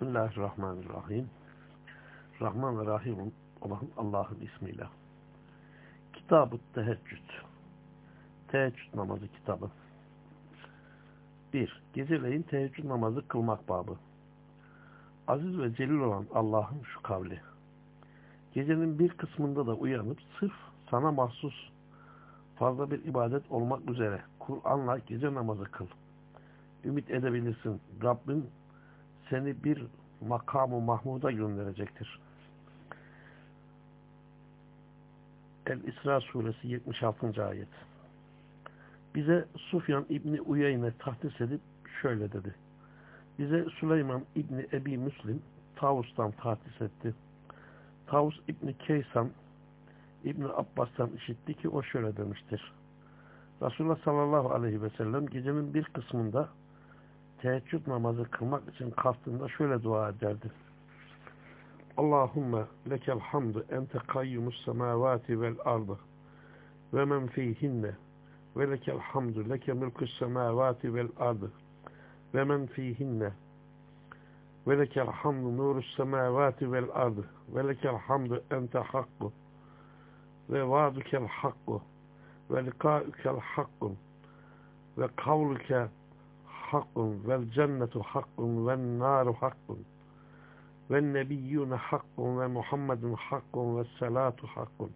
Bismillahirrahmanirrahim. Rahman ve Rahim olan Allah'ın ismiyle. Kitab-ı Teheccüd. Teheccüd namazı kitabı. 1. Geceleyin teheccüd namazı kılmak babı. Aziz ve celil olan Allah'ın şu kavli. Gecenin bir kısmında da uyanıp sırf sana mahsus fazla bir ibadet olmak üzere Kur'an'la gece namazı kıl. Ümit edebilirsin. Rabbin seni bir makamı mahmuda gönderecektir. El-İsra suresi 76. ayet. Bize Sufyan İbni Uyeyne tahdis edip şöyle dedi. Bize Süleyman İbni Ebi Müslim Tavus'tan tahdis etti. Tavus İbni Keysan İbni Abbas'tan işitti ki o şöyle demiştir. Resulullah sallallahu aleyhi ve sellem gecenin bir kısmında teheccüd namazı kılmak için kalktığında şöyle dua ederdi. Allahümme lekel hamdu ente kayyumus semavati vel ardı ve men fihinne ve lekel hamdu leke mülküs semavati vel ardı ve men fihinne ve lekel hamdu nurus semavati vel ardı ve lekel hamdu ente hakku ve vaadukel hakku ve likâükel hakkun ve kavluke hakkun vel cennetu hakkun vel naru hakkun ve nebiyyune hakkun ve Muhammedun hakkun ve salatu hakkun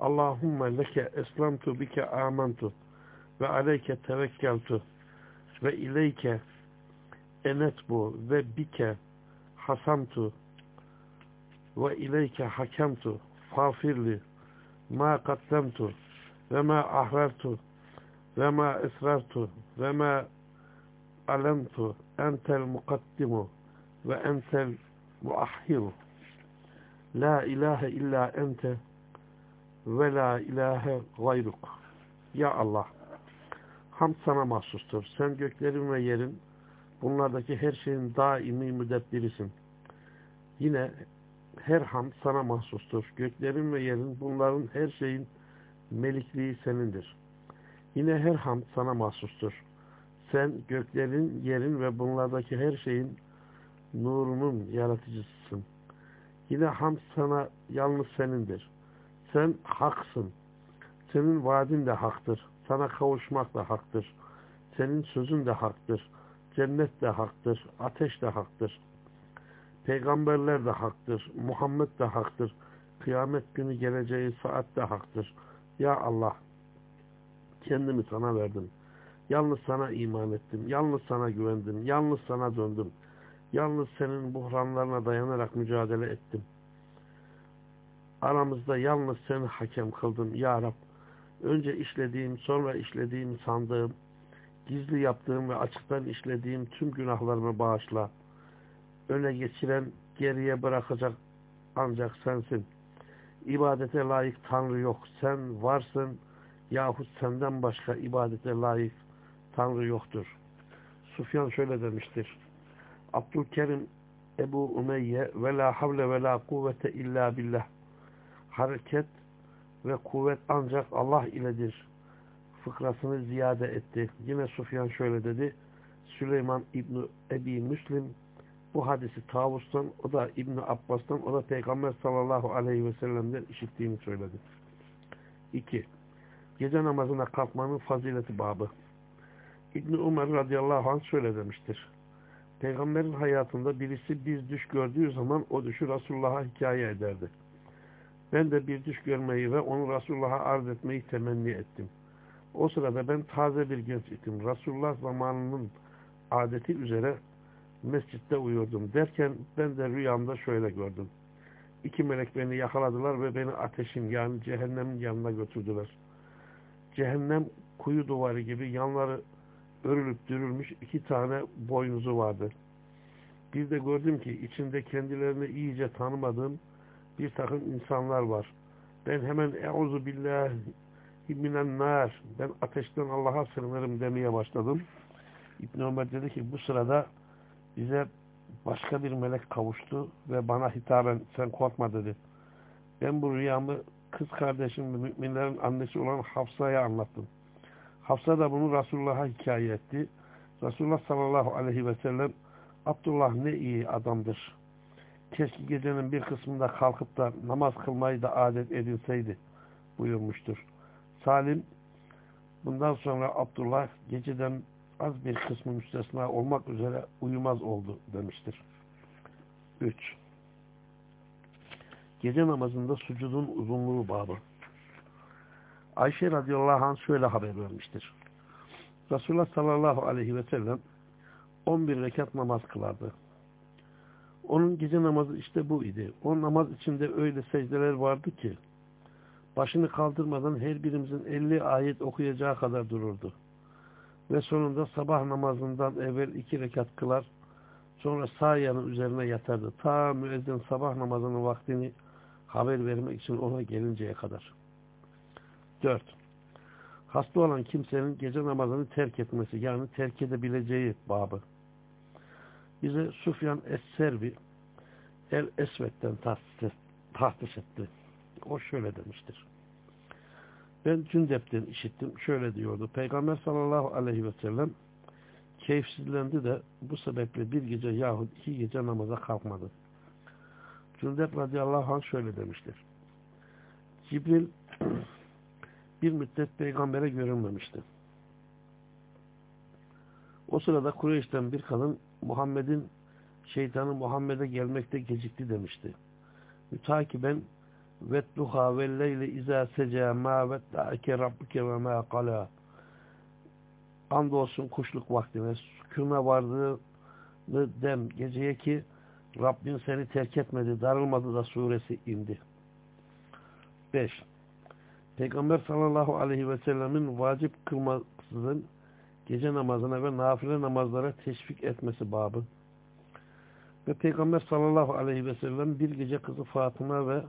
Allahümme leke eslamtu bike amantu ve aleyke tevekkeltu ve ileyke enetbu ve bike hasamtu ve ileyke hakemtu. Fafirli ma katlemtu ve ma ahrartu ve ma esrartu ve ma alemtu entel mukaddimu ve entel muahhiru la ilahe illa ente ve la ilahe gayruk ya Allah hamd sana mahsustur. Sen göklerin ve yerin bunlardaki her şeyin daimi müdebbirisin. Yine her hamd sana mahsustur. Göklerin ve yerin bunların her şeyin melikliği senindir. Yine her hamd sana mahsustur sen göklerin, yerin ve bunlardaki her şeyin nurunun yaratıcısısın. Yine hamd sana yalnız senindir. Sen haksın. Senin vaadin de haktır. Sana kavuşmak da haktır. Senin sözün de haktır. Cennet de haktır. Ateş de haktır. Peygamberler de haktır. Muhammed de haktır. Kıyamet günü geleceği saat de haktır. Ya Allah kendimi sana verdim. Yalnız sana iman ettim. Yalnız sana güvendim. Yalnız sana döndüm. Yalnız senin buhranlarına dayanarak mücadele ettim. Aramızda yalnız seni hakem kıldım. Ya Rab, önce işlediğim, sonra işlediğim sandığım, gizli yaptığım ve açıktan işlediğim tüm günahlarımı bağışla. Öne geçiren, geriye bırakacak ancak sensin. İbadete layık Tanrı yok. Sen varsın yahut senden başka ibadete layık Tanrı yoktur. Sufyan şöyle demiştir. Abdülkerim Ebu Umeyye ve la havle ve la kuvvete illa billah. Hareket ve kuvvet ancak Allah iledir. Fıkrasını ziyade etti. Yine Sufyan şöyle dedi. Süleyman İbni Ebi Müslim bu hadisi Tavus'tan, o da İbni Abbas'tan, o da Peygamber sallallahu aleyhi ve sellem'den işittiğini söyledi. 2. Gece namazına kalkmanın fazileti babı. İbni Umar radıyallahu anh şöyle demiştir. Peygamberin hayatında birisi bir düş gördüğü zaman o düşü Resulullah'a hikaye ederdi. Ben de bir düş görmeyi ve onu Resulullah'a arz etmeyi temenni ettim. O sırada ben taze bir genç idim. Resulullah zamanının adeti üzere mescitte uyurdum. Derken ben de rüyamda şöyle gördüm. İki melek beni yakaladılar ve beni ateşin yani cehennemin yanına götürdüler. Cehennem kuyu duvarı gibi yanları örülüp dürülmüş iki tane boynuzu vardı. Bir de gördüm ki içinde kendilerini iyice tanımadığım bir takım insanlar var. Ben hemen euzu billahi minen ben ateşten Allah'a sığınırım demeye başladım. İbn Ömer dedi ki bu sırada bize başka bir melek kavuştu ve bana hitaben sen korkma dedi. Ben bu rüyamı kız kardeşim müminlerin annesi olan Hafsa'ya anlattım. Hafsa da bunu Resulullah'a hikaye etti. Resulullah sallallahu aleyhi ve sellem Abdullah ne iyi adamdır. Keşke gecenin bir kısmında kalkıp da namaz kılmayı da adet edilseydi buyurmuştur. Salim bundan sonra Abdullah geceden az bir kısmı müstesna olmak üzere uyumaz oldu demiştir. 3. Gece namazında sucudun uzunluğu babı. Ayşe radıyallahu anh şöyle haber vermiştir. Resulullah sallallahu aleyhi ve sellem 11 rekat namaz kılardı. Onun gece namazı işte bu idi. O namaz içinde öyle secdeler vardı ki başını kaldırmadan her birimizin 50 ayet okuyacağı kadar dururdu. Ve sonunda sabah namazından evvel iki rekat kılar, sonra sağ yanı üzerine yatardı. Ta müezzin sabah namazının vaktini haber vermek için ona gelinceye kadar. 4. Hasta olan kimsenin gece namazını terk etmesi, yani terk edebileceği babı. Bize Sufyan Es-Serbi El-Esvet'ten tahtis etti. O şöyle demiştir. Ben Cündep'ten işittim. Şöyle diyordu. Peygamber sallallahu aleyhi ve sellem keyifsizlendi de bu sebeple bir gece yahut iki gece namaza kalkmadı. Cündep radıyallahu anh şöyle demiştir. Cibril bir müddet peygambere görünmemişti. O sırada Kureyş'ten bir kadın Muhammed'in şeytanı Muhammed'e gelmekte gecikti demişti. Mütakiben vettuha ve leyle izâ secâ mâ vettâke rabbuke ve mâ kalâ andolsun kuşluk vaktine sükûne vardığını dem geceye ki Rabbin seni terk etmedi darılmadı da suresi indi. 5. Peygamber sallallahu aleyhi ve sellemin vacip kılmaksızın gece namazına ve nafile namazlara teşvik etmesi babı. Ve Peygamber sallallahu aleyhi ve sellem bir gece kızı Fatıma ve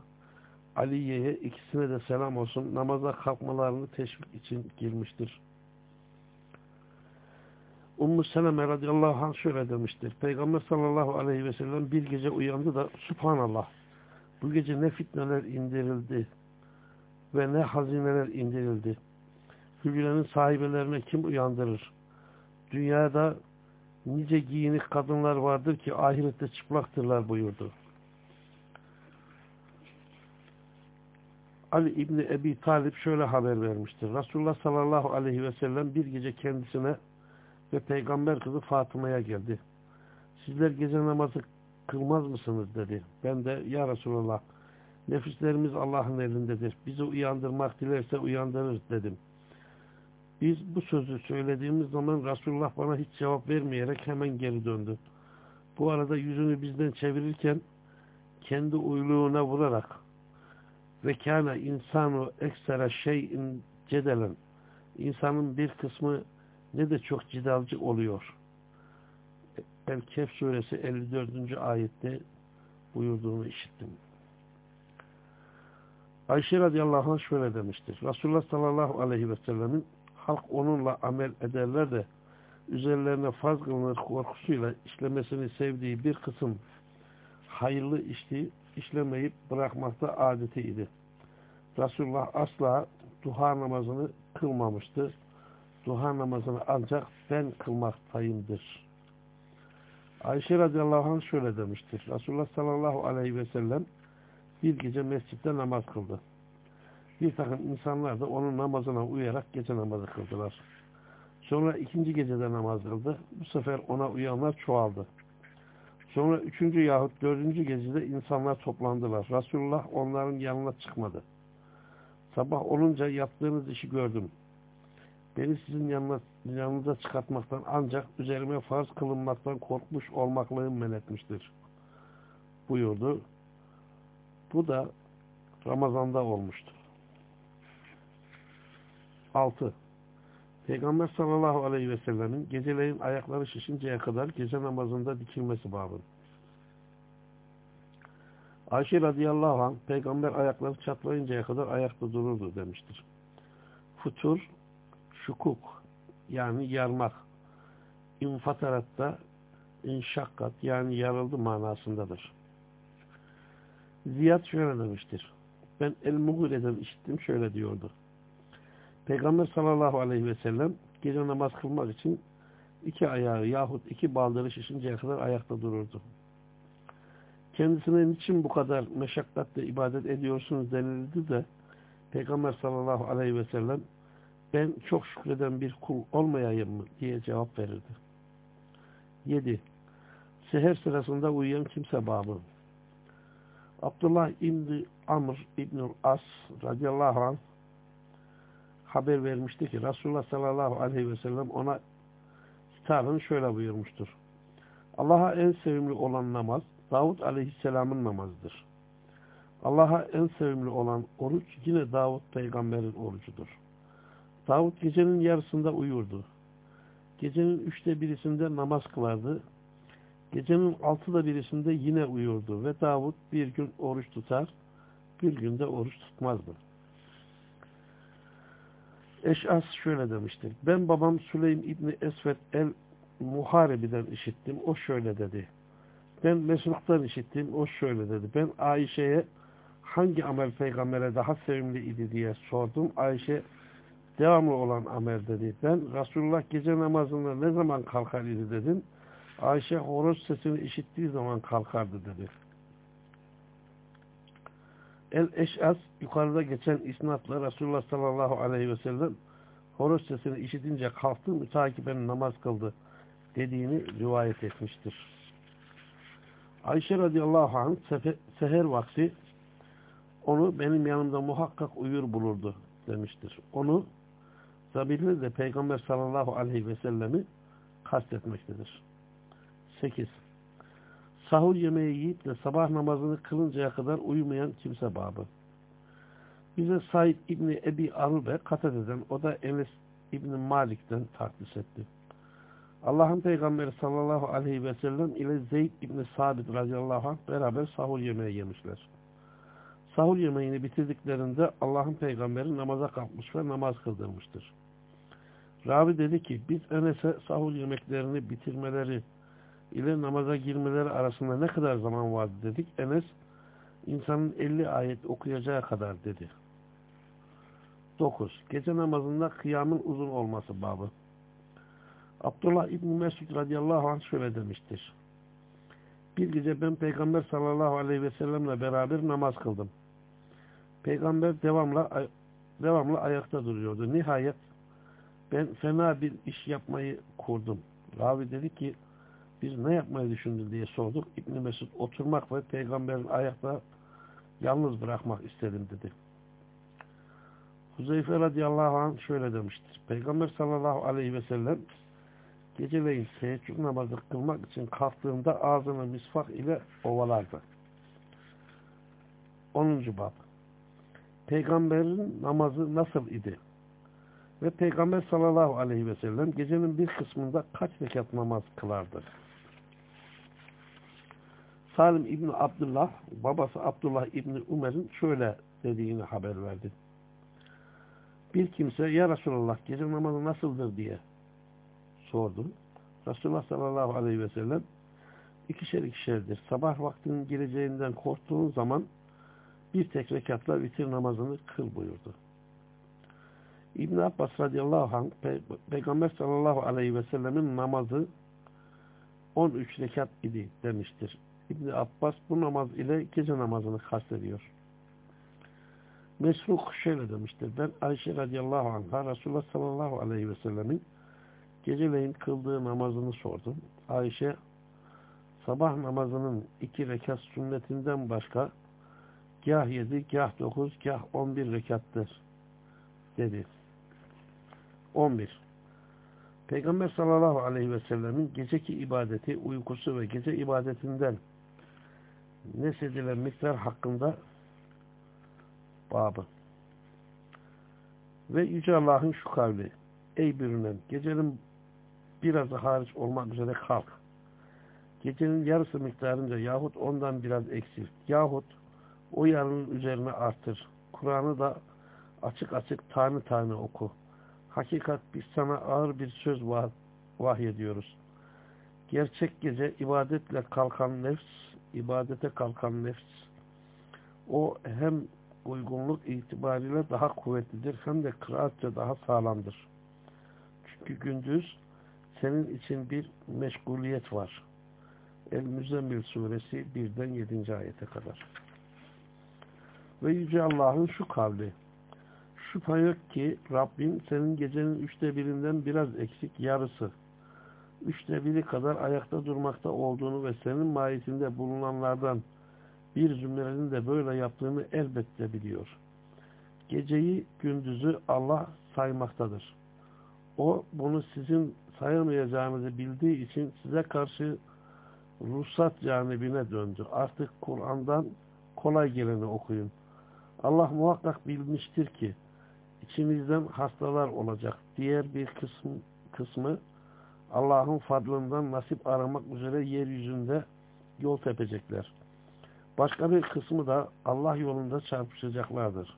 Aliye'ye ikisine de selam olsun namaza kalkmalarını teşvik için girmiştir. Ummu Seleme radıyallahu anh şöyle demiştir. Peygamber sallallahu aleyhi ve sellem bir gece uyandı da Subhanallah bu gece ne fitneler indirildi ve ne hazineler indirildi. Hücrenin sahibelerine kim uyandırır? Dünyada nice giyinik kadınlar vardır ki ahirette çıplaktırlar buyurdu. Ali İbni Ebi Talip şöyle haber vermiştir. Resulullah sallallahu aleyhi ve sellem bir gece kendisine ve peygamber kızı Fatıma'ya geldi. Sizler gece namazı kılmaz mısınız dedi. Ben de ya Resulullah nefislerimiz Allah'ın elindedir. Bizi uyandırmak dilerse uyandırır dedim. Biz bu sözü söylediğimiz zaman Resulullah bana hiç cevap vermeyerek hemen geri döndü. Bu arada yüzünü bizden çevirirken kendi uyluğuna vurarak ve kâne insanu eksere şeyin cedelen insanın bir kısmı ne de çok cidalcı oluyor. El-Kehf suresi 54. ayette buyurduğunu işittim. Ayşe radıyallahu anh şöyle demiştir. Resulullah sallallahu aleyhi ve sellemin halk onunla amel ederler de üzerlerine farz kılınır korkusuyla işlemesini sevdiği bir kısım hayırlı işi işlemeyip bırakmakta adetiydi. Resulullah asla duha namazını kılmamıştı. Duha namazını ancak ben kılmaktayımdır. Ayşe radıyallahu anh şöyle demiştir. Resulullah sallallahu aleyhi ve sellem bir gece mescitte namaz kıldı. Bir takım insanlar da onun namazına uyarak gece namazı kıldılar. Sonra ikinci gecede namaz kıldı. Bu sefer ona uyanlar çoğaldı. Sonra üçüncü yahut dördüncü gecede insanlar toplandılar. Resulullah onların yanına çıkmadı. Sabah olunca yaptığınız işi gördüm. Beni sizin yanına, yanınıza çıkartmaktan ancak üzerime farz kılınmaktan korkmuş olmaklığım men etmiştir. Buyurdu. Bu da Ramazan'da olmuştu. 6. Peygamber sallallahu aleyhi ve sellemin geceleyin ayakları şişinceye kadar gece namazında dikilmesi babı. Ayşe radıyallahu anh peygamber ayakları çatlayıncaya kadar ayakta dururdu demiştir. Futur, şukuk yani yarmak. İnfataratta inşakkat yani yarıldı manasındadır. Ziyad şöyle demiştir. Ben El-Mughire'den işittim şöyle diyordu. Peygamber sallallahu aleyhi ve sellem gece namaz kılmak için iki ayağı yahut iki baldırı şişinceye kadar ayakta dururdu. Kendisine niçin bu kadar meşakkatle ibadet ediyorsunuz denildi de Peygamber sallallahu aleyhi ve sellem ben çok şükreden bir kul olmayayım mı diye cevap verirdi. 7. Seher sırasında uyuyan kimse babı. Abdullah İbni Amr İbnül As radıyallahu anh haber vermişti ki Resulullah sallallahu aleyhi ve sellem ona hitaben şöyle buyurmuştur. Allah'a en sevimli olan namaz Davud aleyhisselamın namazıdır. Allah'a en sevimli olan oruç yine Davud peygamberin orucudur. Davud gecenin yarısında uyurdu. Gecenin üçte birisinde namaz kılardı. Gecenin altıda birisinde yine uyurdu ve Davud bir gün oruç tutar, bir günde oruç tutmazdı. Eş'as şöyle demiştir. Ben babam Süleym İbni Esved el Muharebi'den işittim. O şöyle dedi. Ben Mesruk'tan işittim. O şöyle dedi. Ben Ayşe'ye hangi amel peygambere daha sevimli idi diye sordum. Ayşe devamlı olan amel dedi. Ben Resulullah gece namazında ne zaman kalkar idi dedim. Ayşe horoz sesini işittiği zaman kalkardı dedi. El-Eş'as yukarıda geçen isnatla Resulullah sallallahu aleyhi ve sellem horoz sesini işitince kalktı mütakiben namaz kıldı dediğini rivayet etmiştir. Ayşe radıyallahu anh seher vakti onu benim yanımda muhakkak uyur bulurdu demiştir. Onu Zabirli de Peygamber sallallahu aleyhi ve sellemi kastetmektedir. 8. Sahur yemeği yiyip de sabah namazını kılıncaya kadar uyumayan kimse babı. Bize Said İbni Ebi Arube kat eden, o da Enes İbni Malik'ten takdis etti. Allah'ın Peygamberi sallallahu aleyhi ve sellem ile Zeyd İbni Sabit radıyallahu anh beraber sahur yemeği yemişler. Sahur yemeğini bitirdiklerinde Allah'ın Peygamberi namaza kalkmış ve namaz kıldırmıştır. Rabi dedi ki biz Enes'e sahur yemeklerini bitirmeleri ile namaza girmeleri arasında ne kadar zaman vardı dedik. Enes insanın 50 ayet okuyacağı kadar dedi. 9. Gece namazında kıyamın uzun olması babı. Abdullah İbni Mesud radıyallahu anh şöyle demiştir. Bir gece ben Peygamber sallallahu aleyhi ve sellemle beraber namaz kıldım. Peygamber devamlı devamlı ayakta duruyordu. Nihayet ben fena bir iş yapmayı kurdum. Ravi dedi ki biz ne yapmayı düşündün diye sorduk. İbn Mesud oturmak ve peygamberin ayakta yalnız bırakmak istedim dedi. Huzeyfe radıyallahu anh şöyle demiştir. Peygamber sallallahu aleyhi ve sellem geceleyin teheccüd namazı kılmak için kalktığında ağzını misfak ile ovalardı. 10. bab Peygamberin namazı nasıl idi? Ve Peygamber sallallahu aleyhi ve sellem gecenin bir kısmında kaç rekat namaz kılardı? Salim İbni Abdullah, babası Abdullah İbni Umer'in şöyle dediğini haber verdi. Bir kimse ya Resulallah gece namazı nasıldır diye sordu. Resulullah sallallahu aleyhi ve sellem ikişer ikişerdir. Sabah vaktinin geleceğinden korktuğun zaman bir tek rekatla vitir namazını kıl buyurdu. İbn Abbas radıyallahu anh Pe Peygamber sallallahu aleyhi ve sellemin namazı 13 rekat idi demiştir. İbn Abbas bu namaz ile gece namazını kastediyor. Mesruk şöyle demiştir. Ben Ayşe radıyallahu anh'a Resulullah sallallahu aleyhi ve sellemin geceleyin kıldığı namazını sordum. Ayşe sabah namazının iki rekat sünnetinden başka gah yedi, gah dokuz, gah on bir rekattır dedi. 11. Peygamber sallallahu aleyhi ve sellemin geceki ibadeti, uykusu ve gece ibadetinden nesedilen miktar hakkında babı. Ve Yüce Allah'ın şu kavli. Ey bürünen, gecenin birazı hariç olmak üzere kalk. Gecenin yarısı miktarınca yahut ondan biraz eksil. Yahut o yarının üzerine artır. Kur'an'ı da açık açık tane tane oku. Hakikat biz sana ağır bir söz vahyediyoruz. Gerçek gece ibadetle kalkan nefs, ibadete kalkan nefs, o hem uygunluk itibariyle daha kuvvetlidir hem de kıraatça daha sağlamdır. Çünkü gündüz senin için bir meşguliyet var. El-Müzzemmil suresi 1'den 7. ayete kadar. Ve Yüce Allah'ın şu kavli. Şüphe yok ki Rabbin senin gecenin üçte birinden biraz eksik yarısı, üçte biri kadar ayakta durmakta olduğunu ve senin mahiyetinde bulunanlardan bir zümrenin de böyle yaptığını elbette biliyor. Geceyi, gündüzü Allah saymaktadır. O bunu sizin sayamayacağınızı bildiği için size karşı ruhsat canibine döndü. Artık Kur'an'dan kolay geleni okuyun. Allah muhakkak bilmiştir ki içinizden hastalar olacak. Diğer bir kısmı, kısmı Allah'ın fadlından nasip aramak üzere yeryüzünde yol tepecekler. Başka bir kısmı da Allah yolunda çarpışacaklardır.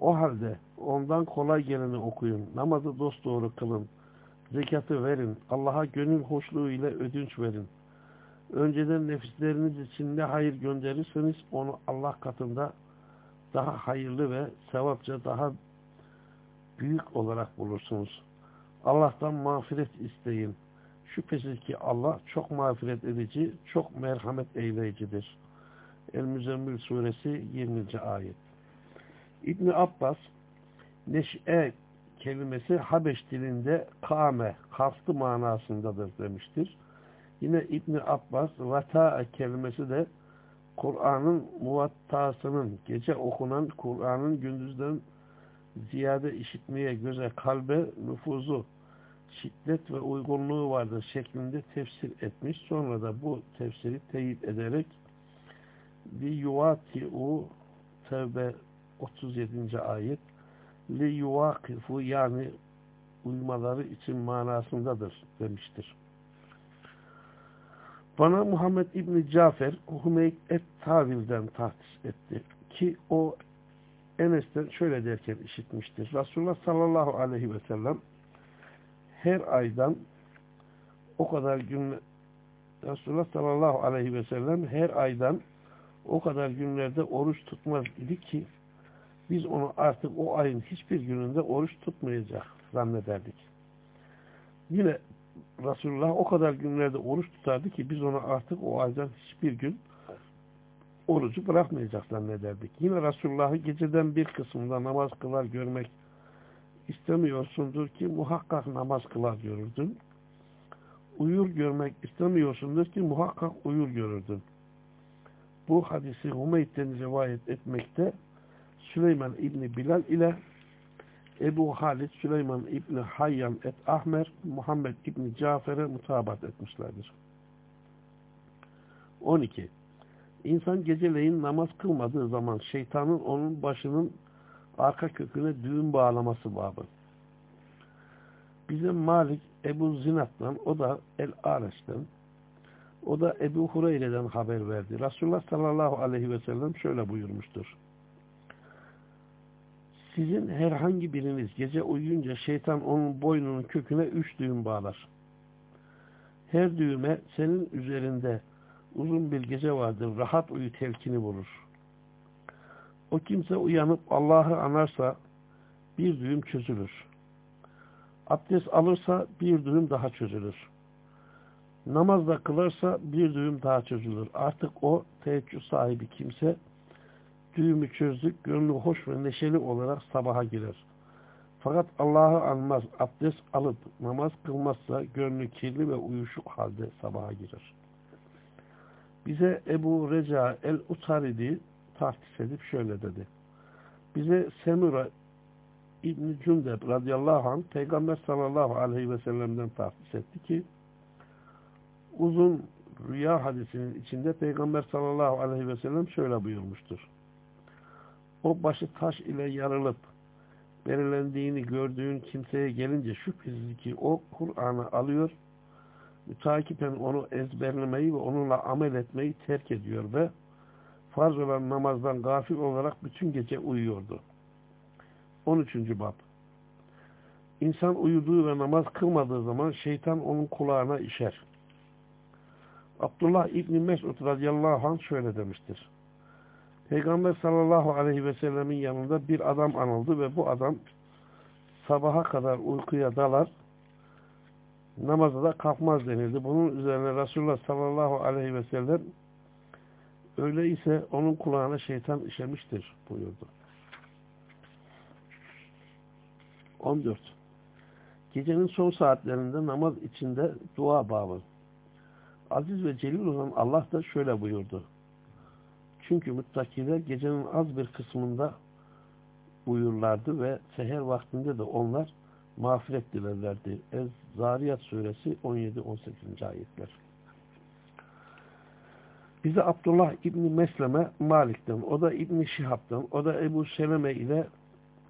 O halde ondan kolay geleni okuyun. Namazı dosdoğru kılın. Zekatı verin. Allah'a gönül hoşluğu ile ödünç verin. Önceden nefisleriniz için ne hayır gönderirseniz onu Allah katında daha hayırlı ve sevapça daha büyük olarak bulursunuz. Allah'tan mağfiret isteyin. Şüphesiz ki Allah çok mağfiret edici, çok merhamet eyleyicidir. El-Müzemmil suresi 20. ayet. İbni Abbas neş'e kelimesi Habeş dilinde kame, kalktı manasındadır demiştir. Yine İbni Abbas vata kelimesi de Kur'an'ın muvattasının gece okunan Kur'an'ın gündüzden ziyade işitmeye, göze, kalbe nüfuzu, şiddet ve uygunluğu vardır şeklinde tefsir etmiş. Sonra da bu tefsiri teyit ederek li yuvati'u Tevbe 37. ayet li yuvakifu yani uymaları için manasındadır demiştir. Bana Muhammed İbni Cafer Hümeyk et Tavil'den tahsis etti ki o Enes'ten şöyle derken işitmiştir. Resulullah sallallahu aleyhi ve sellem her aydan o kadar gün Resulullah sallallahu aleyhi ve sellem her aydan o kadar günlerde oruç tutmaz idi ki biz onu artık o ayın hiçbir gününde oruç tutmayacak zannederdik. Yine Resulullah o kadar günlerde oruç tutardı ki biz onu artık o aydan hiçbir gün orucu bırakmayacak zannederdik. Yine Resulullah'ı geceden bir kısmında namaz kılar görmek istemiyorsundur ki muhakkak namaz kılar görürdün. Uyur görmek istemiyorsundur ki muhakkak uyur görürdün. Bu hadisi Hümeyd'den rivayet etmekte Süleyman İbni Bilal ile Ebu Halid Süleyman İbni Hayyan et Ahmer Muhammed İbni Cafer'e mutabat etmişlerdir. 12. İnsan geceleyin namaz kılmadığı zaman şeytanın onun başının arka köküne düğün bağlaması babı. Bizim Malik Ebu Zinat'tan, o da El-Areş'ten, o da Ebu Hureyre'den haber verdi. Resulullah sallallahu aleyhi ve sellem şöyle buyurmuştur. Sizin herhangi biriniz gece uyuyunca şeytan onun boynunun köküne üç düğüm bağlar. Her düğüme senin üzerinde uzun bir gece vardır. Rahat uyu telkini vurur. O kimse uyanıp Allah'ı anarsa bir düğüm çözülür. Abdest alırsa bir düğüm daha çözülür. Namazda kılarsa bir düğüm daha çözülür. Artık o teheccüd sahibi kimse düğümü çözdük, gönlü hoş ve neşeli olarak sabaha girer. Fakat Allah'ı anmaz, abdest alıp namaz kılmazsa gönlü kirli ve uyuşuk halde sabaha girer. Bize Ebu Reca el-Utaridi tahsis edip şöyle dedi. Bize Semura İbn-i Cündeb radıyallahu anh Peygamber sallallahu aleyhi ve sellem'den tahsis etti ki uzun rüya hadisinin içinde Peygamber sallallahu aleyhi ve sellem şöyle buyurmuştur. O başı taş ile yarılıp belirlendiğini gördüğün kimseye gelince şüphesiz ki o Kur'an'ı alıyor mütakipen onu ezberlemeyi ve onunla amel etmeyi terk ediyor ve farz olan namazdan gafil olarak bütün gece uyuyordu. 13. Bab İnsan uyuduğu ve namaz kılmadığı zaman şeytan onun kulağına işer. Abdullah İbni Mesud radıyallahu anh şöyle demiştir. Peygamber sallallahu aleyhi ve sellemin yanında bir adam anıldı ve bu adam sabaha kadar uykuya dalar namaza da kalkmaz denildi. Bunun üzerine Resulullah sallallahu aleyhi ve sellem öyleyse onun kulağına şeytan işemiştir buyurdu. 14. Gecenin son saatlerinde namaz içinde dua babı. Aziz ve celil olan Allah da şöyle buyurdu. Çünkü muttakiler gecenin az bir kısmında uyurlardı ve seher vaktinde de onlar mağfiret dilerlerdi. Ez-Zariyat suresi 17-18. ayetler. Bize Abdullah İbni Mesleme Malik'ten, o da İbni Şihab'dan, o da Ebu Seleme ile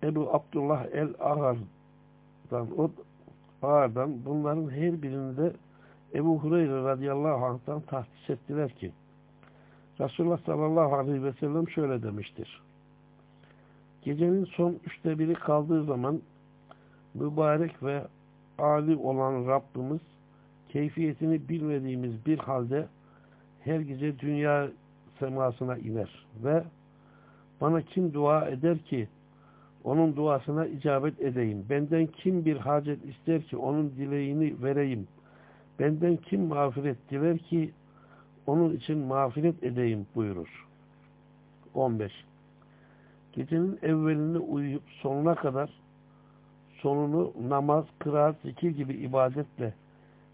Ebu Abdullah el-Ağar'dan, o Ağar'dan bunların her birinde Ebu Hureyre radıyallahu anh'tan tahsis ettiler ki Resulullah sallallahu aleyhi ve sellem şöyle demiştir. Gecenin son üçte biri kaldığı zaman mübarek ve âli olan Rabbimiz keyfiyetini bilmediğimiz bir halde her gece dünya semasına iner ve bana kim dua eder ki onun duasına icabet edeyim. Benden kim bir hacet ister ki onun dileğini vereyim. Benden kim mağfiret diler ki onun için mağfiret edeyim buyurur. 15. Gecenin evvelini uyuyup sonuna kadar sonunu namaz, kıraat, zikir gibi ibadetle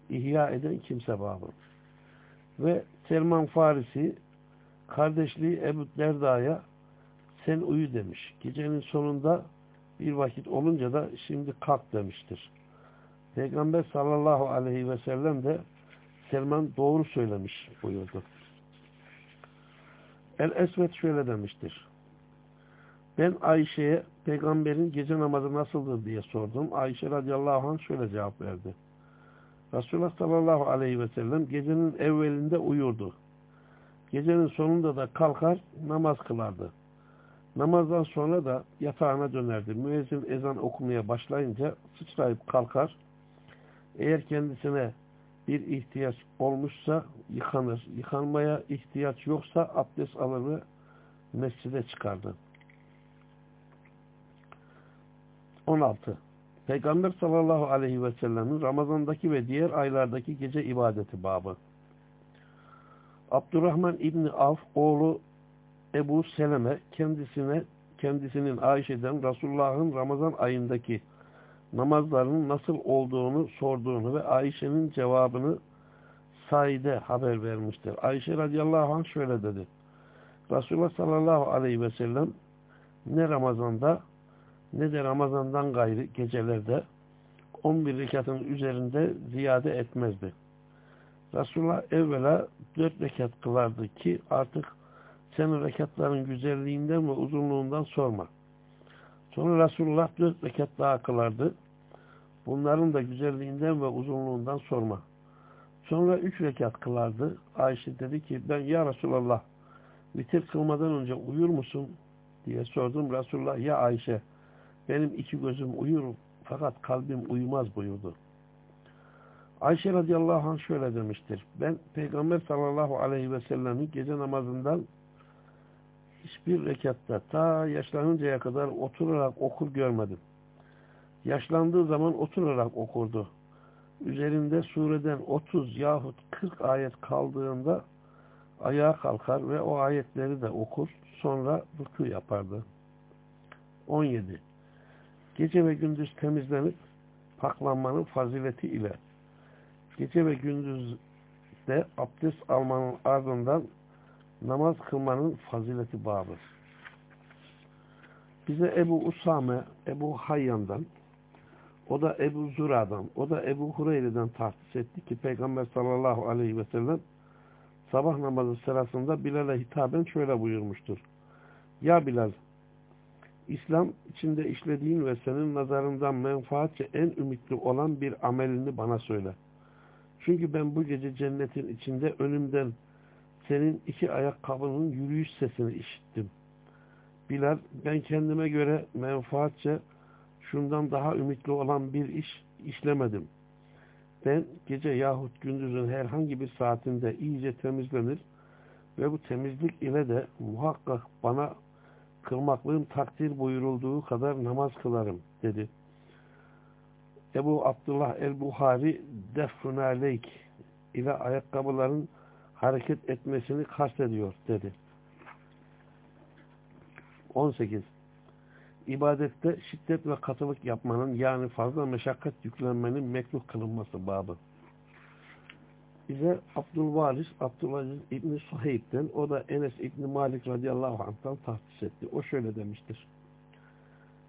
ihya eden kimse babı. Ve Selman Farisi kardeşliği Ebu Derda'ya sen uyu demiş. Gecenin sonunda bir vakit olunca da şimdi kalk demiştir. Peygamber sallallahu aleyhi ve sellem de Selman doğru söylemiş buyurdu. El-Esvet şöyle demiştir. Ben Ayşe'ye peygamberin gece namazı nasıldır diye sordum. Ayşe radıyallahu anh şöyle cevap verdi. Resulullah sallallahu aleyhi ve sellem gecenin evvelinde uyurdu. Gecenin sonunda da kalkar namaz kılardı. Namazdan sonra da yatağına dönerdi. Müezzin ezan okumaya başlayınca sıçrayıp kalkar. Eğer kendisine bir ihtiyaç olmuşsa yıkanır. Yıkanmaya ihtiyaç yoksa abdest alır ve mescide çıkardı. 16. Peygamber sallallahu aleyhi ve sellemin Ramazan'daki ve diğer aylardaki gece ibadeti babı. Abdurrahman İbni Avf oğlu Ebu Seleme kendisine kendisinin Ayşe'den Resulullah'ın Ramazan ayındaki namazlarının nasıl olduğunu sorduğunu ve Ayşe'nin cevabını Said'e haber vermiştir. Ayşe radıyallahu anh şöyle dedi. Resulullah sallallahu aleyhi ve sellem ne Ramazan'da ne de Ramazan'dan gayrı gecelerde 11 rekatın üzerinde ziyade etmezdi. Resulullah evvela 4 rekat kılardı ki artık senin rekatların güzelliğinden ve uzunluğundan sorma. Sonra Resulullah 4 rekat daha kılardı. Bunların da güzelliğinden ve uzunluğundan sorma. Sonra 3 rekat kılardı. Ayşe dedi ki ben ya Resulallah vitir kılmadan önce uyur musun? diye sordum. Resulullah ya Ayşe benim iki gözüm uyur fakat kalbim uyumaz buyurdu. Ayşe radıyallahu anh şöyle demiştir. Ben Peygamber sallallahu aleyhi ve sellem'in gece namazından hiçbir rekatta ta yaşlanıncaya kadar oturarak okur görmedim. Yaşlandığı zaman oturarak okurdu. Üzerinde sureden 30 yahut 40 ayet kaldığında ayağa kalkar ve o ayetleri de okur. Sonra rükû yapardı. 17. Gece ve gündüz temizlenip paklanmanın fazileti ile gece ve gündüzde abdest almanın ardından namaz kılmanın fazileti bağlıdır. Bize Ebu Usame, Ebu Hayyan'dan, o da Ebu Zura'dan, o da Ebu Hureyre'den tahsis etti ki Peygamber sallallahu aleyhi ve sellem sabah namazı sırasında Bilal'e hitaben şöyle buyurmuştur. Ya Bilal, İslam içinde işlediğin ve senin nazarından menfaatçe en ümitli olan bir amelini bana söyle. Çünkü ben bu gece cennetin içinde önümden senin iki ayakkabının yürüyüş sesini işittim. Bilal ben kendime göre menfaatçe şundan daha ümitli olan bir iş işlemedim. Ben gece yahut gündüzün herhangi bir saatinde iyice temizlenir ve bu temizlik ile de muhakkak bana kılmaklığım takdir buyurulduğu kadar namaz kılarım dedi. Ebu Abdullah el-Buhari defrun aleyk ile ayakkabıların hareket etmesini kastediyor dedi. 18. İbadette şiddet ve katılık yapmanın yani fazla meşakkat yüklenmenin mekruh kılınması babı. Bize Abdülvaris, Abdülaziz İbni Suheyb'den, o da Enes İbni Malik radıyallahu anh'tan tahsis etti. O şöyle demiştir.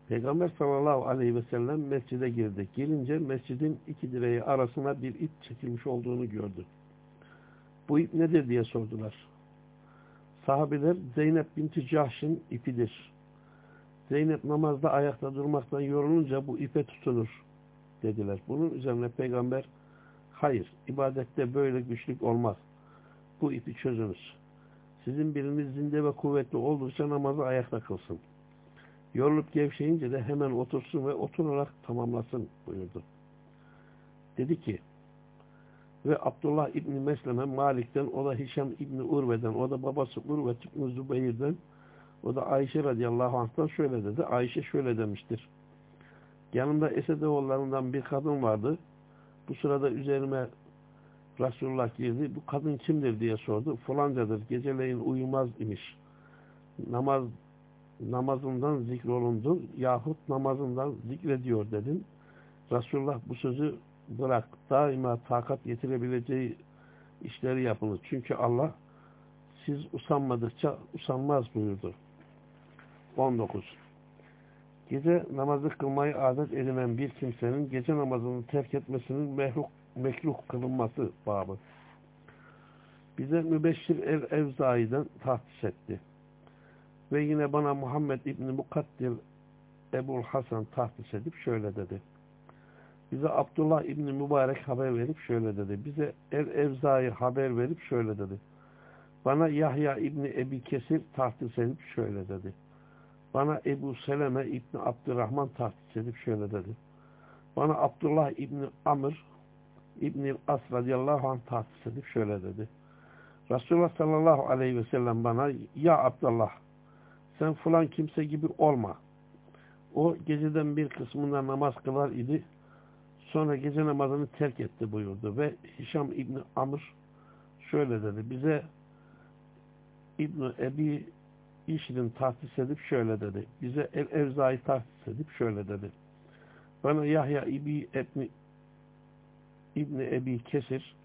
Peygamber sallallahu aleyhi ve sellem mescide girdi. Gelince mescidin iki direği arasına bir ip çekilmiş olduğunu gördü. Bu ip nedir diye sordular. Sahabeler Zeynep binti Cahş'ın ipidir. Zeynep namazda ayakta durmaktan yorulunca bu ipe tutunur dediler. Bunun üzerine peygamber hayır ibadette böyle güçlük olmaz. Bu ipi çözünüz. Sizin biriniz zinde ve kuvvetli oldukça namazı ayakta kılsın. Yorulup gevşeyince de hemen otursun ve oturarak tamamlasın buyurdu. Dedi ki ve Abdullah İbni Mesleme Malik'ten, o da Hişam İbni Urve'den, o da babası Urve İbni Zübeyir'den, o da Ayşe radıyallahu anh'tan şöyle dedi. Ayşe şöyle demiştir. Yanımda Esedoğullarından bir kadın vardı. Bu sırada üzerime Resulullah girdi. Bu kadın kimdir diye sordu. Falancadır. Geceleyin uyumaz imiş. Namaz namazından zikrolundu yahut namazından zikrediyor dedim. Resulullah bu sözü bırak. Daima takat getirebileceği işleri yapınız. Çünkü Allah siz usanmadıkça usanmaz buyurdu. 19. Gece namazı kılmayı adet edinen bir kimsenin gece namazını terk etmesinin mehruh, mekruh kılınması babı. Bize Mübeşşir el-Evzai'den tahsis etti. Ve yine bana Muhammed İbni Mukaddir Ebul Hasan tahsis edip şöyle dedi. Bize Abdullah İbni Mübarek haber verip şöyle dedi. Bize El-Evzai haber verip şöyle dedi. Bana Yahya İbni Ebi Kesir tahsis edip şöyle dedi. Bana Ebu Seleme İbni Abdurrahman tahsis edip şöyle dedi. Bana Abdullah İbni Amr İbni As radıyallahu anh tahsis edip şöyle dedi. Resulullah sallallahu aleyhi ve sellem bana ya Abdullah sen falan kimse gibi olma. O geceden bir kısmında namaz kılar idi. Sonra gece namazını terk etti buyurdu. Ve Hişam İbni Amr şöyle dedi. Bize İbni Ebi İşid'in tahsis edip şöyle dedi. Bize El Evza'yı tahsis edip şöyle dedi. Bana Yahya İbi Ebni İbni Ebi Kesir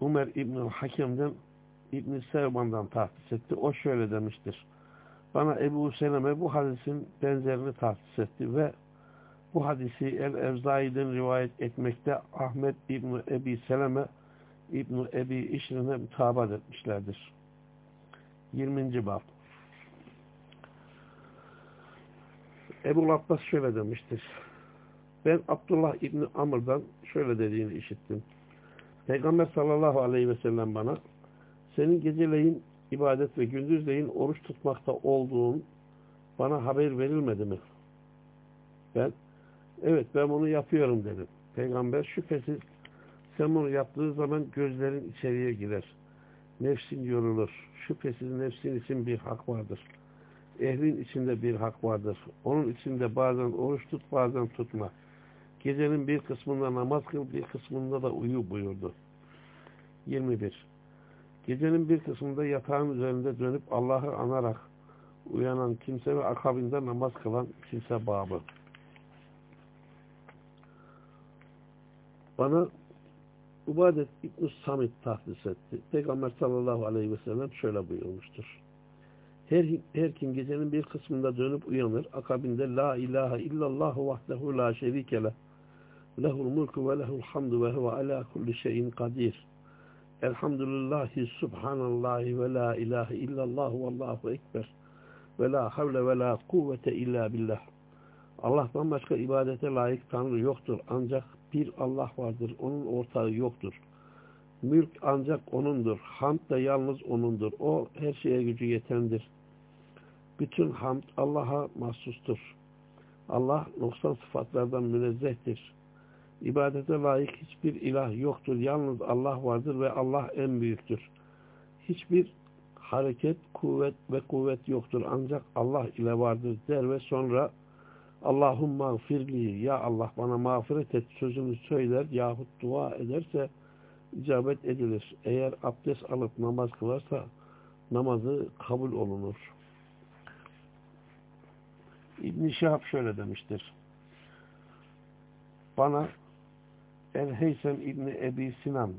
Umer İbni Hakem'den İbni Sevban'dan tahsis etti. O şöyle demiştir. Bana Ebu Seleme bu hadisin benzerini tahsis etti ve bu hadisi El-Evzai'den rivayet etmekte Ahmet İbni Ebi Seleme İbni Ebi İşrin'e mütabat etmişlerdir. 20. bab Ebu Abbas şöyle demiştir. Ben Abdullah İbni Amr'dan şöyle dediğini işittim. Peygamber sallallahu aleyhi ve sellem bana senin geceleyin ibadet ve gündüzleyin oruç tutmakta olduğun bana haber verilmedi mi? Ben evet ben bunu yapıyorum dedim. Peygamber şüphesiz sen bunu yaptığı zaman gözlerin içeriye girer. Nefsin yorulur. Şüphesiz nefsin için bir hak vardır. Ehlin içinde bir hak vardır. Onun içinde bazen oruç tut bazen tutma. Gecenin bir kısmında namaz kıl bir kısmında da uyu buyurdu. 21. Gecenin bir kısmında yatağın üzerinde dönüp Allah'ı anarak uyanan kimse ve akabinde namaz kılan kimse babı. Bana Ubadet İbn-i Samit tahsis etti. Peygamber sallallahu aleyhi ve sellem şöyle buyurmuştur. Her, her kim gecenin bir kısmında dönüp uyanır, akabinde La ilahe illallah vahdehu la şerike leh, lehul mulku ve lehul hamdu ve huve ala kulli şeyin kadir. Elhamdülillahi subhanallahi ve la ilahe illallah ve allahu ekber ve la havle ve la kuvvete illa billah. Allah'tan başka ibadete layık Tanrı yoktur. Ancak bir Allah vardır. Onun ortağı yoktur. Mülk ancak O'nundur. Hamd da yalnız O'nundur. O her şeye gücü yetendir. Bütün hamd Allah'a mahsustur. Allah noksan sıfatlardan münezzehtir. İbadete layık hiçbir ilah yoktur. Yalnız Allah vardır ve Allah en büyüktür. Hiçbir hareket, kuvvet ve kuvvet yoktur. Ancak Allah ile vardır der ve sonra Allahumma firli ya Allah bana mağfiret et sözünü söyler yahut dua ederse icabet edilir. Eğer abdest alıp namaz kılarsa namazı kabul olunur. İbn-i Şihab şöyle demiştir. Bana El-Heysem İbni Ebi Sinan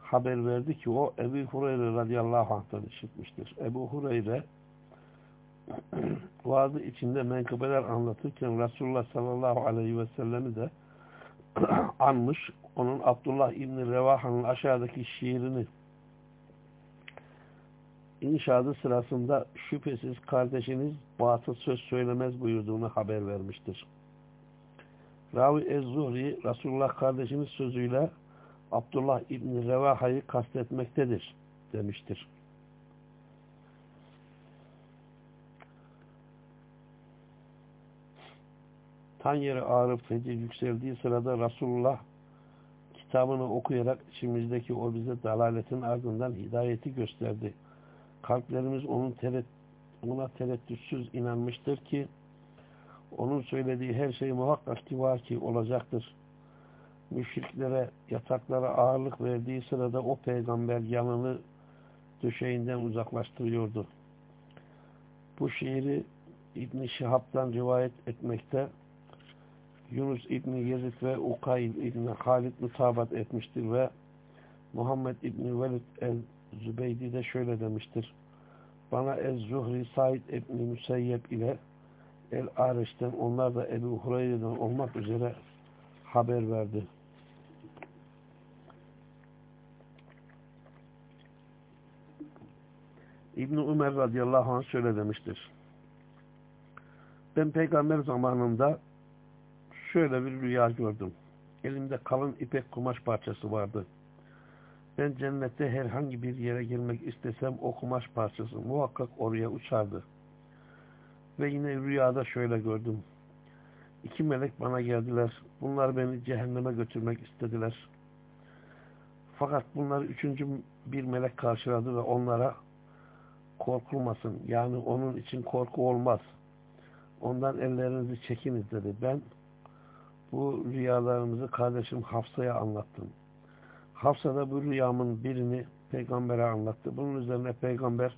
haber verdi ki o Ebu Hureyre radıyallahu anh'tan işitmiştir. Ebu Hureyre vaazı içinde menkıbeler anlatırken Resulullah sallallahu aleyhi ve sellemi de anmış. Onun Abdullah İbni Revaha'nın aşağıdaki şiirini inşaatı sırasında şüphesiz kardeşiniz batıl söz söylemez buyurduğunu haber vermiştir. Ravi Ez-Zuhri Resulullah kardeşimiz sözüyle Abdullah İbni Revaha'yı kastetmektedir demiştir. Tan yeri ağrıp feci yükseldiği sırada Resulullah kitabını okuyarak içimizdeki o bize dalaletin ardından hidayeti gösterdi. Kalplerimiz onun teret, ona tereddütsüz inanmıştır ki onun söylediği her şey muhakkak ki vaki olacaktır. Müşriklere, yataklara ağırlık verdiği sırada o peygamber yanını döşeğinden uzaklaştırıyordu. Bu şiiri İbn-i Şihab'dan rivayet etmekte Yunus İbni Yezid ve Ukayl İbni Halid mutabat etmiştir ve Muhammed İbni Velid el-Zübeydi de şöyle demiştir. Bana Ez-Zuhri Said İbni Müseyyeb ile El-Areş'ten onlar da Ebu Hureyre'den olmak üzere haber verdi. İbni Ömer radıyallahu anh şöyle demiştir. Ben peygamber zamanında şöyle bir rüya gördüm. Elimde kalın ipek kumaş parçası vardı. Ben cennette herhangi bir yere girmek istesem o kumaş parçası muhakkak oraya uçardı. Ve yine rüyada şöyle gördüm. İki melek bana geldiler. Bunlar beni cehenneme götürmek istediler. Fakat bunları üçüncü bir melek karşıladı ve onlara korkulmasın. Yani onun için korku olmaz. Ondan ellerinizi çekiniz dedi. Ben bu rüyalarımızı kardeşim Hafsa'ya anlattım. Hafsa da bu rüyamın birini peygambere anlattı. Bunun üzerine peygamber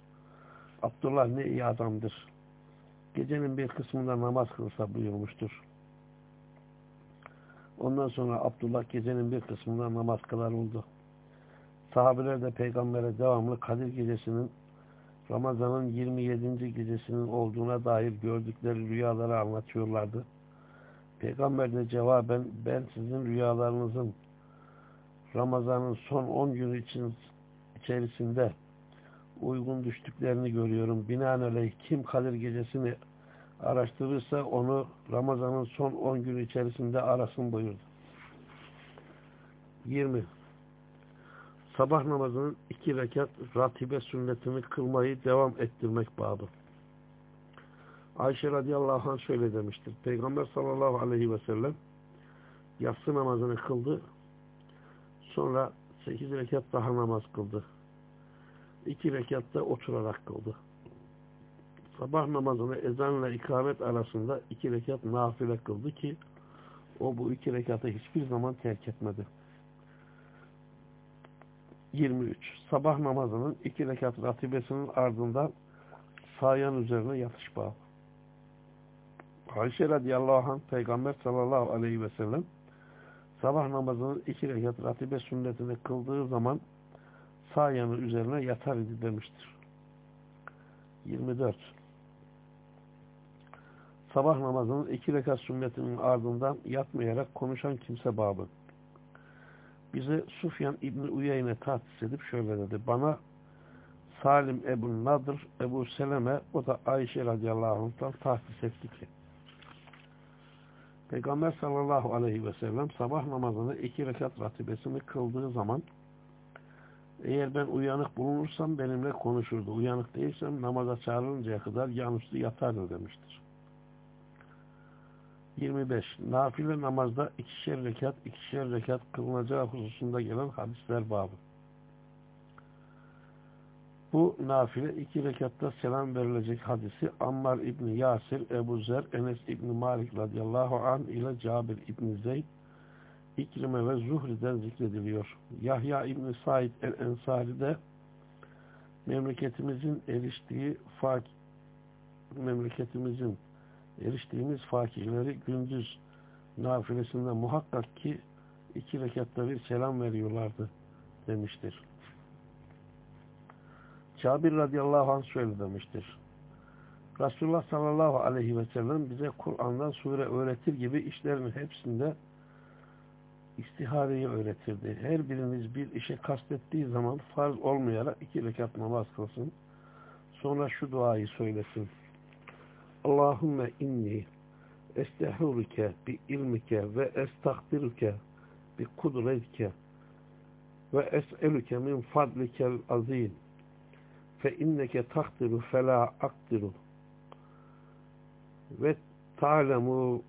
Abdullah ne iyi adamdır. Gecenin bir kısmında namaz kılsa buyurmuştur. Ondan sonra Abdullah gecenin bir kısmında namaz kılar oldu. Sahabeler de peygambere devamlı Kadir gecesinin Ramazan'ın 27. gecesinin olduğuna dair gördükleri rüyaları anlatıyorlardı. Peygamber de cevaben ben sizin rüyalarınızın Ramazan'ın son 10 günü için içerisinde uygun düştüklerini görüyorum. Binaenaleyh kim Kadir gecesini araştırırsa onu Ramazan'ın son 10 günü içerisinde arasın buyurdu. 20. Sabah namazının iki rekat ratibe sünnetini kılmayı devam ettirmek babı. Ayşe radıyallahu anh şöyle demiştir. Peygamber sallallahu aleyhi ve sellem yatsı namazını kıldı. Sonra sekiz rekat daha namaz kıldı. İki rekat da oturarak kıldı. Sabah namazını ezanla ikamet arasında iki rekat nafile kıldı ki o bu iki rekatı hiçbir zaman terk etmedi. 23. Sabah namazının iki rekat ratibesinin ardından sayan üzerine yatış bağlı. Ayşe radıyallahu anh Peygamber sallallahu aleyhi ve sellem sabah namazının iki rekat ratibe sünnetini kıldığı zaman sağ yanı üzerine yatar idi demiştir. 24. Sabah namazının iki rekat sünnetinin ardından yatmayarak konuşan kimse babı. Bize Sufyan İbni Uyeyne tahsis edip şöyle dedi. Bana Salim Ebu Nadır, Ebu Seleme, o da Ayşe radıyallahu anh'tan tahsis etti ki Peygamber sallallahu aleyhi ve sellem sabah namazını iki rekat ratibesini kıldığı zaman eğer ben uyanık bulunursam benimle konuşurdu. Uyanık değilsem namaza çağrılıncaya kadar yanüstü yatardı demiştir. 25. Nafile namazda ikişer rekat, ikişer rekat kılınacağı hususunda gelen hadisler babı. Bu nafile iki rekatta selam verilecek hadisi Ammar İbni Yasir, Ebu Zer, Enes İbni Malik radıyallahu an ile Cabir İbni Zeyd, İkrime ve Zuhri'den zikrediliyor. Yahya İbni Said el-Ensari de memleketimizin eriştiği fak memleketimizin eriştiğimiz fakirleri gündüz nafilesinde muhakkak ki iki rekatta bir selam veriyorlardı demiştir. Cabir radıyallahu anh şöyle demiştir. Resulullah sallallahu aleyhi ve sellem bize Kur'an'dan sure öğretir gibi işlerin hepsinde istihareyi öğretirdi. Her biriniz bir işe kastettiği zaman farz olmayarak iki rekat namaz kılsın. Sonra şu duayı söylesin. Allahümme inni estehurike bi ilmike ve estakdiruke bi kudretike ve es'eluke min fadlikel azim fe inneke takdiru fe la akdiru ve ta'lemu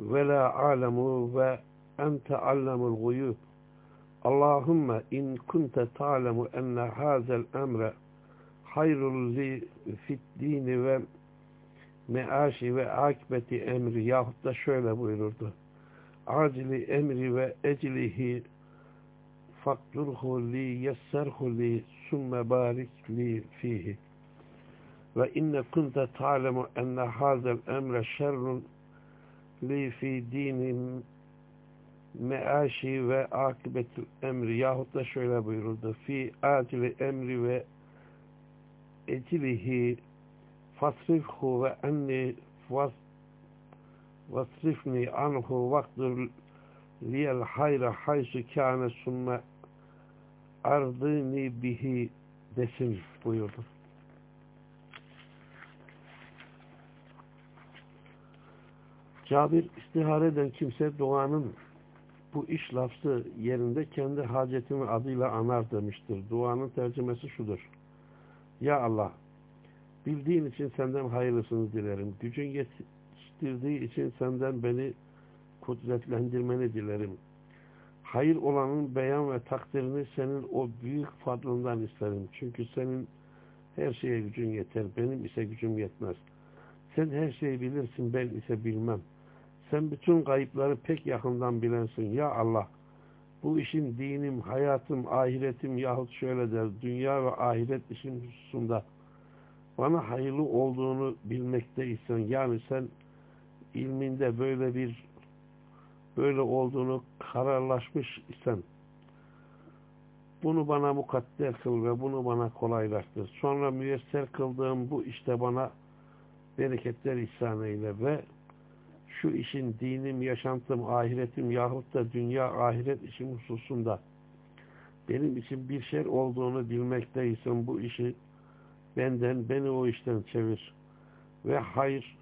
ve la alemu ve ente allemul guyub. Allahümme in kunte ta'lemu enne hazel emre hayrul li fit dini ve meaşi ve akbeti emri. Yahut da şöyle buyururdu. Acili emri ve eclihi fakturhu li yesserhu li sümme barik li fihi. Ve inne kunte ta'lemu enne hazel emre şerrun li fi dinin meaşi ve akıbetil emri. Yahut da şöyle buyuruldu. Fi acili emri ve ecilihi fasrifhu ve enni vasrifni anhu vakdur liyel hayra haysu kâne sümme ardini bihi desin buyurdu. Cabir istihare eden kimse duanın bu iş lafzı yerinde kendi hacetimi adıyla anar demiştir. Duanın tercümesi şudur. Ya Allah bildiğin için senden hayırlısını dilerim. Gücün yetiştirdiği için senden beni kudretlendirmeni dilerim hayır olanın beyan ve takdirini senin o büyük fadlından isterim. Çünkü senin her şeye gücün yeter, benim ise gücüm yetmez. Sen her şeyi bilirsin, ben ise bilmem. Sen bütün kayıpları pek yakından bilensin. Ya Allah, bu işin dinim, hayatım, ahiretim yahut şöyle der, dünya ve ahiret işin hususunda bana hayırlı olduğunu bilmekteysen, yani sen ilminde böyle bir böyle olduğunu kararlaşmış isen bunu bana mukadder kıl ve bunu bana kolaylaştır. Sonra müyesser kıldığım bu işte bana bereketler ihsan eyle ve şu işin dinim, yaşantım, ahiretim yahut da dünya ahiret işim hususunda benim için bir şey olduğunu bilmekteysen bu işi benden, beni o işten çevir. Ve hayır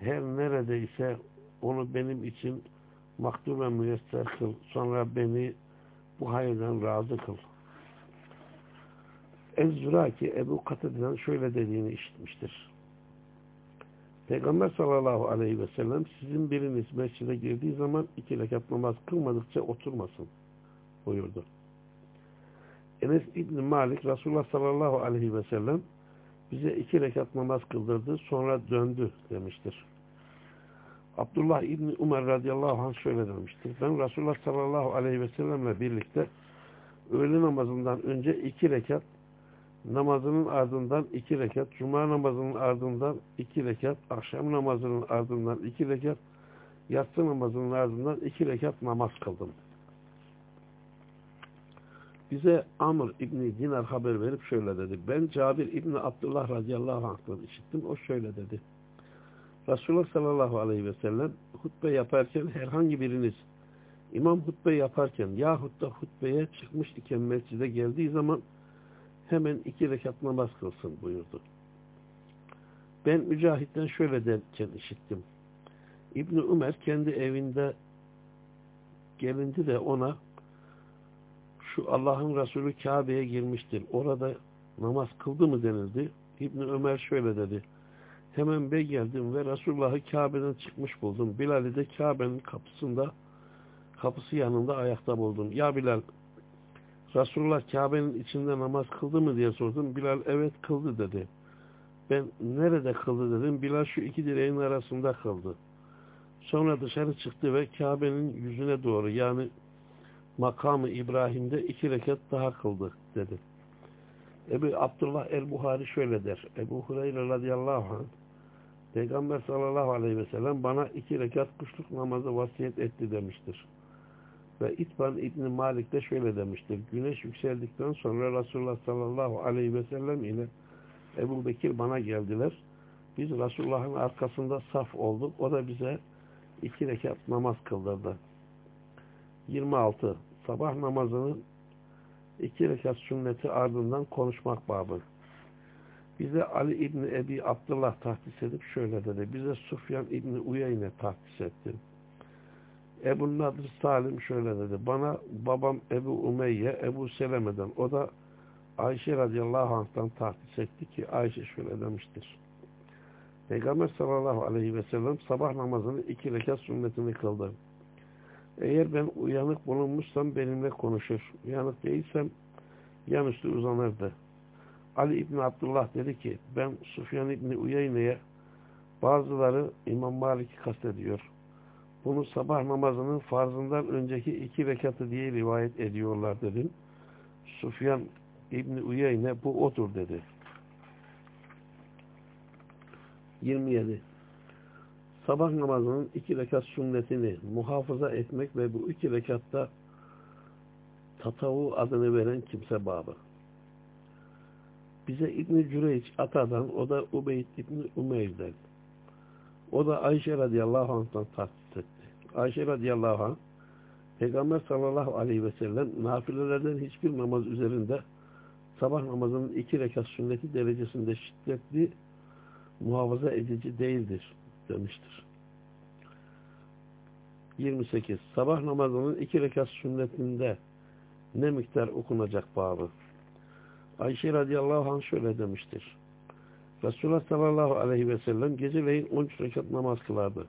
her neredeyse onu benim için maktul ve müyesser kıl. Sonra beni bu hayırdan razı kıl. Ez-Züraki Ebu Katade'den şöyle dediğini işitmiştir. Peygamber sallallahu aleyhi ve sellem sizin biriniz mescide girdiği zaman iki rekat namaz kılmadıkça oturmasın buyurdu. Enes İbni Malik Resulullah sallallahu aleyhi ve sellem bize iki rekat namaz kıldırdı sonra döndü demiştir. Abdullah İbni Umar radıyallahu anh şöyle demiştir. Ben Resulullah sallallahu aleyhi ve sellemle birlikte öğle namazından önce iki rekat, namazının ardından iki rekat, cuma namazının ardından iki rekat, akşam namazının ardından iki rekat, yatsı namazının ardından iki rekat namaz kıldım. Bize Amr İbni Dinar haber verip şöyle dedi. Ben Cabir İbni Abdullah radıyallahu anh'tan işittim. O şöyle dedi. Resulullah sallallahu aleyhi ve sellem hutbe yaparken herhangi biriniz imam hutbe yaparken yahut da hutbeye çıkmış iken mescide geldiği zaman hemen iki rekat namaz kılsın buyurdu. Ben Mücahit'ten şöyle derken işittim. İbni Ömer kendi evinde gelindi de ona şu Allah'ın Resulü Kabe'ye girmiştir. Orada namaz kıldı mı denildi. İbni Ömer şöyle dedi. Hemen ben geldim ve Resulullah'ı Kabe'den çıkmış buldum. Bilal'i de Kabe'nin kapısında kapısı yanında ayakta buldum. Ya Bilal Resulullah Kabe'nin içinde namaz kıldı mı diye sordum. Bilal evet kıldı dedi. Ben nerede kıldı dedim. Bilal şu iki direğin arasında kıldı. Sonra dışarı çıktı ve Kabe'nin yüzüne doğru yani makamı İbrahim'de iki rekat daha kıldı dedi. Ebu Abdullah el-Buhari şöyle der. Ebu Hureyre radıyallahu anh Peygamber sallallahu aleyhi ve sellem bana iki rekat kuşluk namazı vasiyet etti demiştir. Ve İtban İbni Malik de şöyle demiştir. Güneş yükseldikten sonra Resulullah sallallahu aleyhi ve sellem ile Ebu Bekir bana geldiler. Biz Resulullah'ın arkasında saf olduk. O da bize iki rekat namaz kıldırdı. 26. Sabah namazının iki rekat sünneti ardından konuşmak babı. Bize Ali İbni Ebi Abdullah tahdis edip şöyle dedi. Bize Sufyan İbni Uyeyne tahdis etti. Ebu Nadir Salim şöyle dedi. Bana babam Ebu Umeyye Ebu Seleme'den o da Ayşe radıyallahu anh'tan tahdis etti ki Ayşe şöyle demiştir. Peygamber sallallahu aleyhi ve sellem sabah namazını iki rekat sünnetini kıldı. Eğer ben uyanık bulunmuşsam benimle konuşur. Uyanık değilsem yanüstü uzanırdı. Ali İbni Abdullah dedi ki ben Sufyan İbni Uyeyne'ye bazıları İmam Malik'i kastediyor. Bunu sabah namazının farzından önceki iki rekatı diye rivayet ediyorlar dedim. Sufyan İbni Uyeyne bu odur dedi. 27. Sabah namazının iki rekat sünnetini muhafaza etmek ve bu iki rekatta tatavu adını veren kimse babı. Bize İbn-i Cüreyç Ata'dan, o da Ubeyd İbn-i Umeyr'den. O da Ayşe radıyallahu anh'tan tahsis etti. Ayşe radıyallahu anh, Peygamber sallallahu aleyhi ve sellem nafilelerden hiçbir namaz üzerinde sabah namazının iki rekat sünneti derecesinde şiddetli muhafaza edici değildir demiştir. 28. Sabah namazının iki rekat sünnetinde ne miktar okunacak babı? Ayşe radıyallahu anh şöyle demiştir. Resulullah sallallahu aleyhi ve sellem geceleyin 13 rekat namaz kılardı.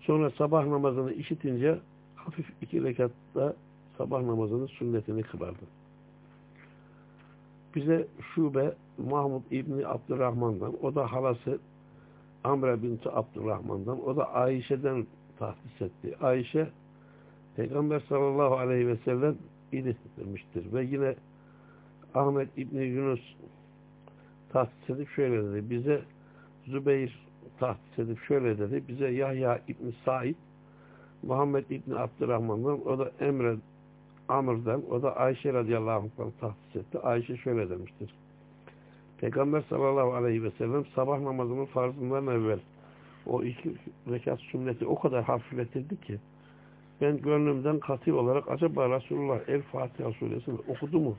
Sonra sabah namazını işitince hafif iki rekatta sabah namazının sünnetini kılardı. Bize Şube Mahmud İbni Abdurrahman'dan, o da halası Amre binti Abdurrahman'dan, o da Ayşe'den tahsis etti. Ayşe Peygamber sallallahu aleyhi ve sellem ilettirmiştir. Ve yine Ahmet İbni Yunus tahsis edip şöyle dedi. Bize Zübeyir tahsis edip şöyle dedi. Bize Yahya İbni Said Muhammed İbni Abdurrahman'dan o da Emre Amr'dan o da Ayşe radıyallahu anh'tan tahsis etti. Ayşe şöyle demiştir. Peygamber sallallahu aleyhi ve sellem sabah namazının farzından evvel o iki rekat sünneti o kadar hafifletirdi ki ben gönlümden katı olarak acaba Resulullah El Fatiha suresini okudu mu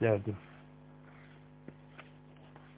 derdim.